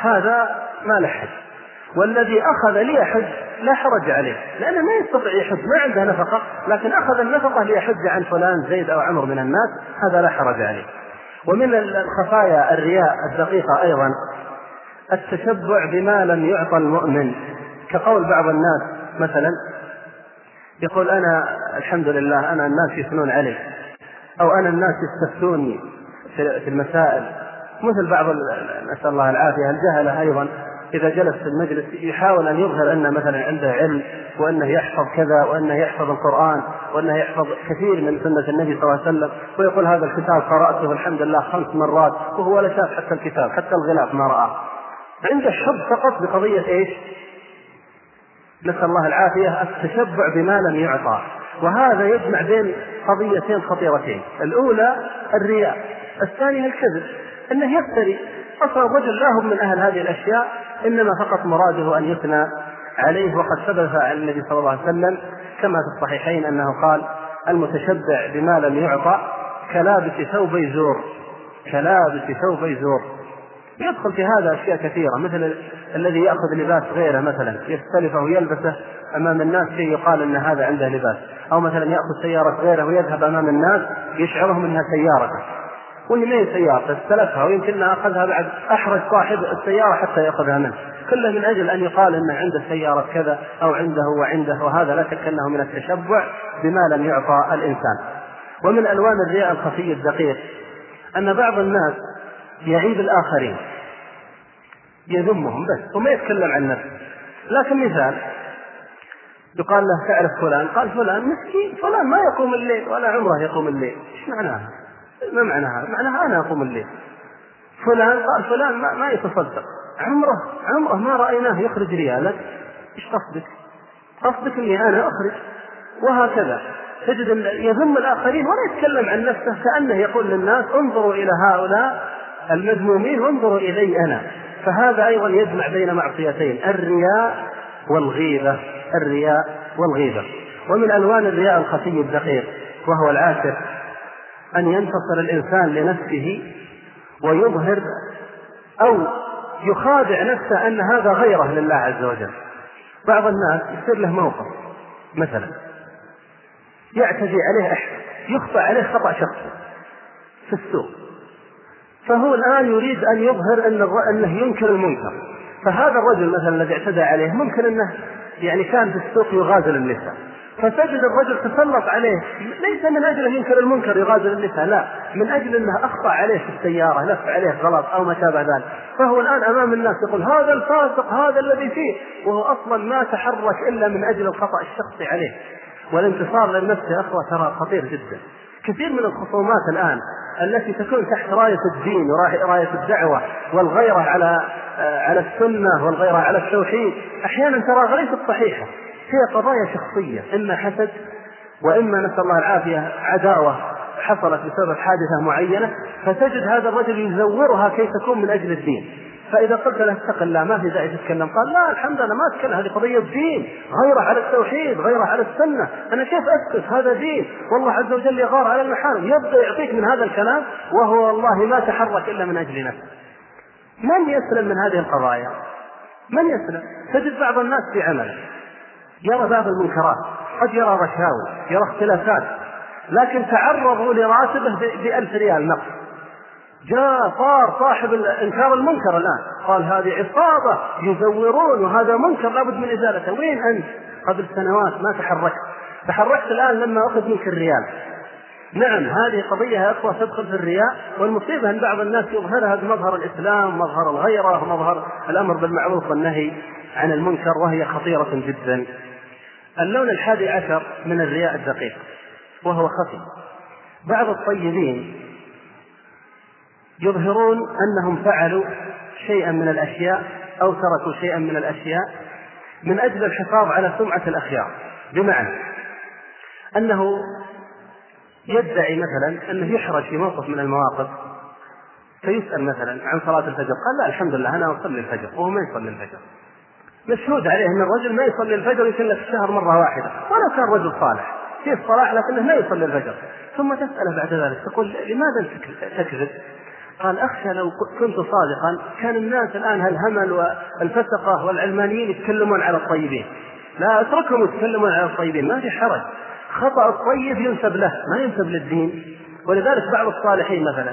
هذا ما له حج. والذي أخذ ليحج لا حرج عليه لأنه ما يستطيع يحج ما عنده نفقة لكن أخذ النفقة ليحج عن فلان زيد أو عمرو من الناس هذا لا حرج عليه. ومن الخفايا الرياء الدقيقة أيضا التشبع بما لم يعطى المؤمن. كقول بعض الناس مثلا يقول أنا الحمد لله أنا الناس يثنون علي أو أنا الناس يستفتوني في المسائل. مثل بعض نسأل الله العافية الجهلة أيضا. إذا جلس في المجلس يحاول أن يظهر أن مثلا عنده علم وأنه يحفظ كذا وأنه يحفظ القرآن وأنه يحفظ كثير من سنة النبي صلى الله عليه وسلم ويقول هذا الكتاب قرأته الحمد لله خمس مرات وهو لا شاف حتى الكتاب حتى الغلاف ما رآه. عنده حب فقط بقضية إيش؟ نسأل الله العافية التشبع بما لم يعطى. وهذا يجمع بين قضيتين خطيرتين. الأولى الرياء الثانية الكذب. أنه يفتري. أصلا الرجل لا هو من أهل هذه الأشياء إنما فقط مراده أن يثنى عليه. وقد ثبت عن النبي صلى الله عليه وسلم كما في الصحيحين أنه قال المتشبع بما لم يعطى كلابس ثوب زور. كلابس ثوب زور. يدخل في هذا أشياء كثيرة مثل الذي يأخذ لباس غيره مثلا يستلفه ويلبسه أمام الناس شيء يقال أن هذا عنده لباس. أو مثلا يأخذ سيارة غيره ويذهب أمام الناس يشعرهم أنها سيارته. وهي ما هي سيارته استلفها ويمكن أخذها بعد احرج صاحب السيارة حتى يأخذها منه. كله من أجل أن يقال انه عنده سياره كذا أو عنده وعنده وهذا لا شك أنه من التشبع بما لم يعطى الإنسان. ومن ألوان الرياء الخفي الدقيق أن بعض الناس يعيب الآخرين. يذمهم بس وما يتكلم عن نفسه. لكن مثال يقال له تعرف فلان؟ قال فلان مسكين فلان ما يقوم الليل ولا عمره يقوم الليل. إيش معناها؟ ما معناها؟ معناها أنا أقوم الليل. فلان قال فلان ما, ما يتصدق. عمره عمره ما رأيناه يخرج ريالك. إيش قصدك؟ قصدك إني أنا أخرج. وهكذا. تجد يذم الآخرين ولا يتكلم عن نفسه كأنه يقول للناس انظروا إلى هؤلاء المذمومين وانظروا إلي أنا. فهذا أيضا يجمع بين معصيتين الرياء والغيبة. الرياء والغيبة. ومن ألوان الرياء الخفي الدقيق وهو العاشر أن ينتصر الإنسان لنفسه ويظهر أو يخادع نفسه أن هذا غيره لله عز وجل. بعض الناس يصير له موقف مثلا يعتدي عليه أحد يخطأ عليه خطأ شخصي في السوق. فهو الآن يريد أن يظهر أن أنه ينكر المنكر. فهذا الرجل مثلا الذي اعتدى عليه ممكن أنه يعني كان في السوق يغازل النساء. فتجد الرجل تسلط عليه. ليس من أجل ان ينكر المنكر يغادر النساء لا. من أجل انه أخطأ عليه في السيارة لف عليه غلط أو ما شابه ذلك. فهو الآن أمام الناس يقول هذا الفاسق هذا الذي فيه. وهو أصلا ما تحرك إلا من أجل الخطأ الشخصي عليه. والانتصار للنفس يا أخوة ترى خطير جدا. كثير من الخصومات الآن التي تكون تحت راية الدين ورايه الدعوة والغيرة على على السنة والغيرة على التوحيد أحيانا ترى ليست صحيحة. هي قضايا شخصية إما حسد وإما نسأل الله العافية عداوة حصلت بسبب حادثة معينة فتجد هذا الرجل يزورها كي تكون من أجل الدين. فإذا قلت له اتق الله ما في داعي تتكلم؟ قال لا الحمد لله ما أتكلم هذه قضية دين غيره على التوحيد غيره على السنة. أنا كيف أسكت؟ هذا دين. والله عز وجل يغار على المحارم يبدأ يعطيك من هذا الكلام وهو والله ما تحرك إلا من أجل نفسه. من يسلم من هذه القضايا؟ من يسلم؟ تجد بعض الناس في عمله يرى باب المنكرات قد يرى رشاوي يرى اختلافات لكن تعرضوا لراتبه بألف ريال نقص. جاء صار صاحب إنكار المنكر الآن قال هذه عصابة يزورون وهذا منكر لابد من ازالته وين أنت؟ قبل سنوات ما تحركت. تحركت الآن لما أخذ منك الريال. نعم هذه قضية يا أخوة تدخل في الرياء والمصيبة أن بعض الناس يظهرها بمظهر الإسلام مظهر الغيرة مظهر الأمر بالمعروف والنهي عن المنكر وهي خطيرة جدا. اللون الحادي عشر من الرياء الدقيق وهو خفي. بعض الطيبين يظهرون أنهم فعلوا شيئا من الأشياء أو تركوا شيئا من الأشياء من أجل الحفاظ على سمعة الأخيار. بمعنى أنه يدعي مثلا أنه يحرج في موقف من المواقف فيسأل مثلا عن صلاة الفجر قال لا الحمد لله أنا أصلي الفجر وهو ما يصلي الفجر. مشهود عليه أن الرجل ما يصلي الفجر يمكن في الشهر مرة واحدة ولو كان رجل صالح. كيف صلاح لكنه ما يصلي الفجر. ثم تساله بعد ذلك تقول لماذا تكذب؟ قال أخشى لو كنت صادقا كان الناس الآن هالهمل والفسقة والعلمانيين يتكلمون على الطيبين. لا أتركهم يتكلمون على الطيبين ما في حرج. خطأ الطيب ينسب له ما ينسب للدين. ولذلك بعض الصالحين مثلا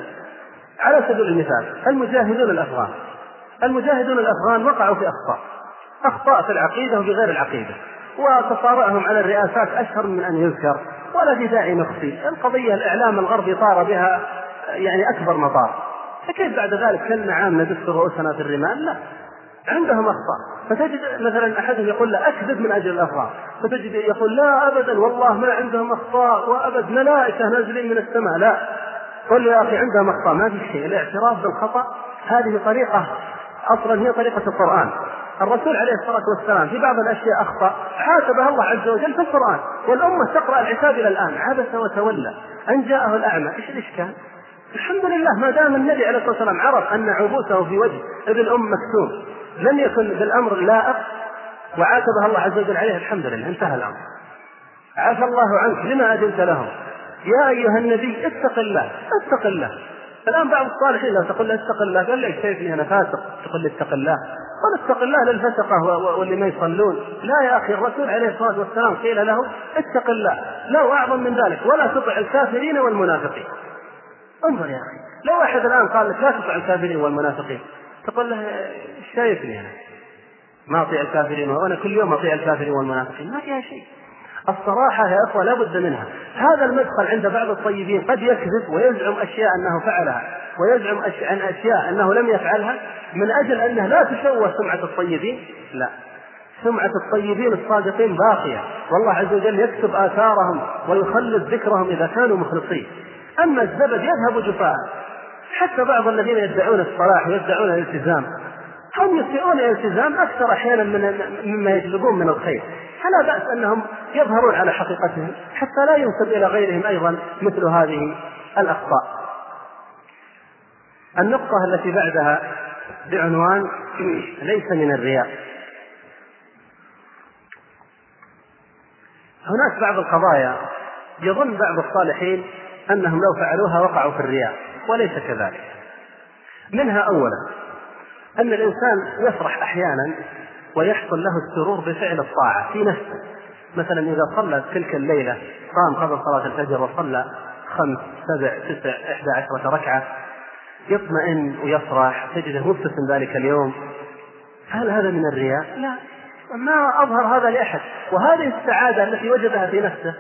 على سبيل المثال المجاهدون الأفغان. المجاهدون الأفغان وقعوا في أخطاء. اخطاء في العقيدة وفي غير العقيدة وتصارعهم على الرئاسات أشهر من أن يذكر ولا في داعي نخفي القضية الإعلام الغربي طار بها يعني أكبر مطار. فكيف بعد ذلك كلمة عامة ندس رؤوسنا في الرمال؟ لا. عندهم أخطاء. فتجد مثلا أحدهم يقول لا أكذب من أجل الافراح فتجد يقول لا ابدا والله ما عندهم أخطاء وأبد ملائكة نازلين من السماء. لا. قل يا أخي عندهم أخطاء. ما في شيء. الاعتراف بالخطأ هذه طريقة أصلا هي طريقة القرآن. الرسول عليه الصلاة والسلام في بعض الأشياء أخطأ حاسبها الله عز وجل في القرآن والأمة تقرأ العتاب إلى الآن عبس وتولى أن جاءه الأعمى إيش الإشكال؟ الحمد لله ما دام النبي عليه الصلاة والسلام عرف أن عبوسه في وجه ابن أم مكتوم لم يكن بالأمر لائق وعاتبها الله عز وجل عليه الحمد لله انتهى الأمر. عفى الله عنك لما أذنت لهم؟ يا أيها النبي اتق الله اتق الله. الآن بعض الصالحين لو تقول له اتق الله قال لك شايفني أنا فاسق؟ تقول لي اتق الله. قل اتق الله للفسقة واللي ما يصلون. لا يا أخي الرسول عليه الصلاة والسلام قيل له اتق الله لا أعظم من ذلك ولا تطع الكافرين والمنافقين. انظر يا أخي لو واحد الآن قال لك لا تطع الكافرين والمنافقين تقول له شايفني أنا. ما أطيع الكافرين وأنا كل يوم أطيع الكافرين والمنافقين. ما فيها شيء. الصراحة يا إخوة لا بد منها. هذا المدخل عند بعض الطيبين قد يكذب ويزعم أشياء أنه فعلها. ويزعم عن أشياء أنه لم يفعلها من أجل أنه لا تشوه سمعة الطيبين؟ لا. سمعة الطيبين الصادقين باقية. والله عز وجل يكتب آثارهم ويخلد ذكرهم إذا كانوا مخلصين. أما الزبد يذهب جفاء حتى بعض الذين يدعون الصلاح ويدعون الالتزام هم يسيئون الالتزام أكثر أحيانا من مما يجلبون من الخير. فلا بأس أنهم يظهرون على حقيقتهم حتى لا ينسب إلى غيرهم أيضا مثل هذه الأخطاء. النقطة التي بعدها بعنوان ليس من الرياء. هناك بعض القضايا يظن بعض الصالحين أنهم لو فعلوها وقعوا في الرياء وليس كذلك. منها اولا أن الإنسان يفرح أحيانا ويحصل له السرور بفعل الطاعة في نفسه. مثلا إذا صلى تلك الليلة قام قبل صلاة الفجر وصلى خمس سبع تسع إحدى عشرة ركعة يطمئن ويفرح تجده مبتسم ذلك اليوم. هل هذا من الرياء؟ لا ما أظهر هذا لأحد. وهذه السعادة التي وجدها في نفسه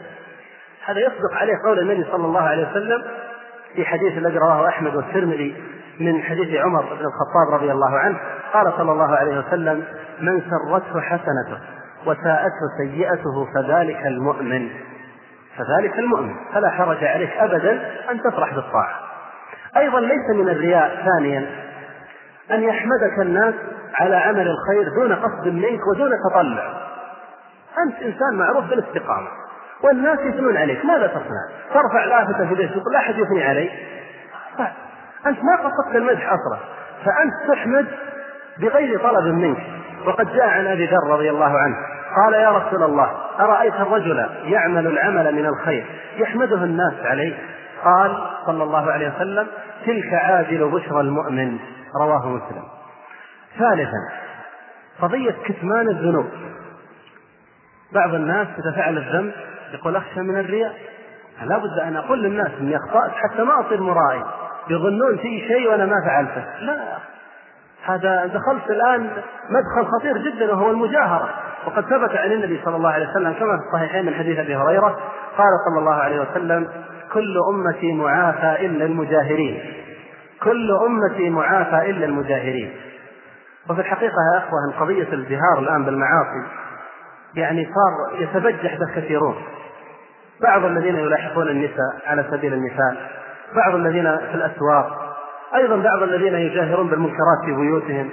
هذا يصدق عليه قول النبي صلى الله عليه وسلم في حديث الذي رواه أحمد والترمذي من حديث عمر بن الخطاب رضي الله عنه. قال صلى الله عليه وسلم من سرته حسنته وساءته سيئته فذلك المؤمن. فذلك المؤمن فلا حرج عليك أبدا أن تفرح بالطاعة. أيضا ليس من الرياء ثانيا أن يحمدك الناس على عمل الخير دون قصد منك ودون تطلع. أنت إنسان معروف بالاستقامة. والناس يثنون عليك ماذا تصنع؟ ترفع لافتة في بيتك لا أحد يثني عليك. أنت ما قصدت المدح أصلا فأنت تحمد بغير طلب منك. وقد جاء عن أبي ذر رضي الله عنه قال يا رسول الله أرأيت الرجل يعمل العمل من الخير يحمده الناس عليه؟ قال صلى الله عليه وسلم تلك عاجل بشرى المؤمن رواه مسلم. ثالثا قضية كتمان الذنوب. بعض الناس إذا فعل الذنب يقول أخشى من الرياء. لا بد أن أقول للناس إني أخطأت حتى ما أصير مرائي يظنون في شيء وأنا ما فعلته. لا هذا دخلت الآن مدخل خطير جدا وهو المجاهرة. وقد ثبت عن النبي صلى الله عليه وسلم كما في الصحيحين من حديث أبي هريرة قال صلى الله عليه وسلم كل أمتي معافى إلا المجاهرين. كل أمتي معافى إلا المجاهرين. وفي الحقيقة يا أخوة قضية الجهار الآن بالمعاصي يعني صار يتبجح به كثيرون بعض الذين يلاحقون النساء على سبيل المثال بعض الذين في الأسواق أيضا بعض الذين يجاهرون بالمنكرات في بيوتهم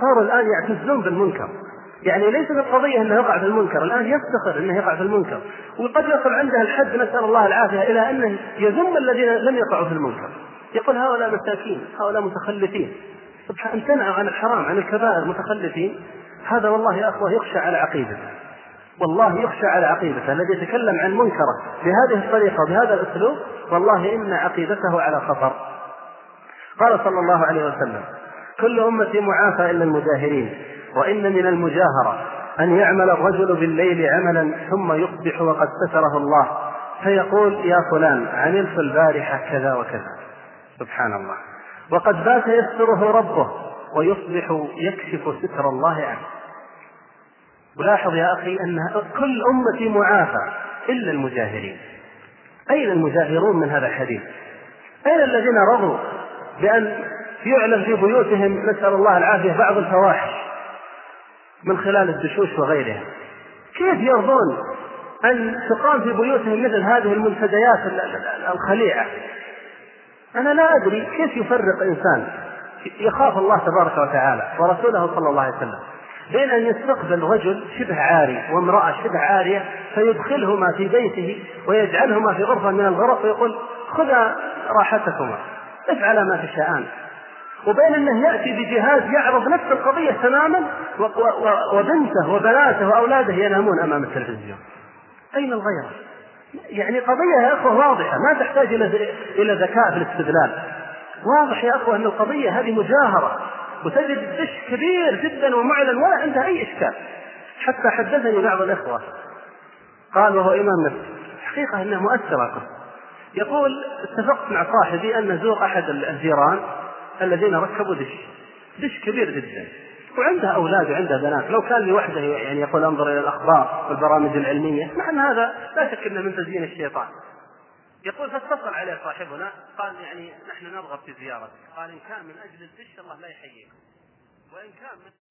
صاروا الآن يعتزون بالمنكر. يعني ليست القضية أنه يقع في المنكر. الآن يفتخر أنه يقع في المنكر. وقد يصل عنده الحد نسأل الله العافية إلى أنه يذم الذين لم يقعوا في المنكر. يقول هؤلاء مساكين هؤلاء متخلفين. امتنعوا عن الحرام عن الكبائر متخلفين. هذا والله يا أخوة يخشى على عقيدته. والله يخشى على عقيدته. الذي يتكلم عن منكره بهذه الطريقة وبهذا الأسلوب والله إن عقيدته على خطر. قال صلى الله عليه وسلم كل أمتي معافى إلا المجاهرين. وإن من المجاهرة أن يعمل الرجل بالليل عملا ثم يصبح وقد ستره الله فيقول يا فلان عملت البارحة كذا وكذا. سبحان الله. وقد بات يستره ربه ويصبح يكشف ستر الله عنه. ولاحظ يا أخي أن كل أمتي معافى إلا المجاهرين. أين المجاهرون من هذا الحديث؟ أين الذين رضوا بأن يعلن في بيوتهم نسأل الله العافية بعض الفواحش؟ من خلال الدشوش وغيرها. كيف يرضون أن تقام في بيوتهم مثل هذه المنتديات الخليعة؟ أنا لا أدري كيف يفرق إنسان. يخاف الله تبارك وتعالى ورسوله صلى الله عليه وسلم. بين أن يستقبل رجل شبه عاري وامرأة شبه عارية فيدخلهما في بيته ويجعلهما في غرفة من الغرف ويقول خذا راحتكما افعلا ما تشاءان. وبين أنه يأتي بجهاز يعرض نفس القضية تماما وبنته وبناته وأولاده ينامون أمام التلفزيون. أين الغيرة؟ يعني قضية يا أخوة واضحة ما تحتاج إلى إلى ذكاء في الاستدلال. واضح يا أخوة أن القضية هذه مجاهرة وتجد الدش كبير جدا ومعلن ولا عندها أي إشكال. حتى حدثني بعض الأخوة قال وهو إمام مسجد حقيقة أنها مؤثرة يقول اتفقت مع صاحبي أن نزور أحد الجيران الذين ركبوا دش. دش كبير جدا. وعنده أولاد وعنده بنات. لو كان لوحده يعني يقول انظر إلى الأخبار والبرامج العلمية مع هذا لا شك أنه من تزيين الشيطان. يقول فاتصل عليه صاحبنا قال يعني نحن نرغب في زيارتك. قال إن كان من أجل الدش الله لا يحييكم وإن كان من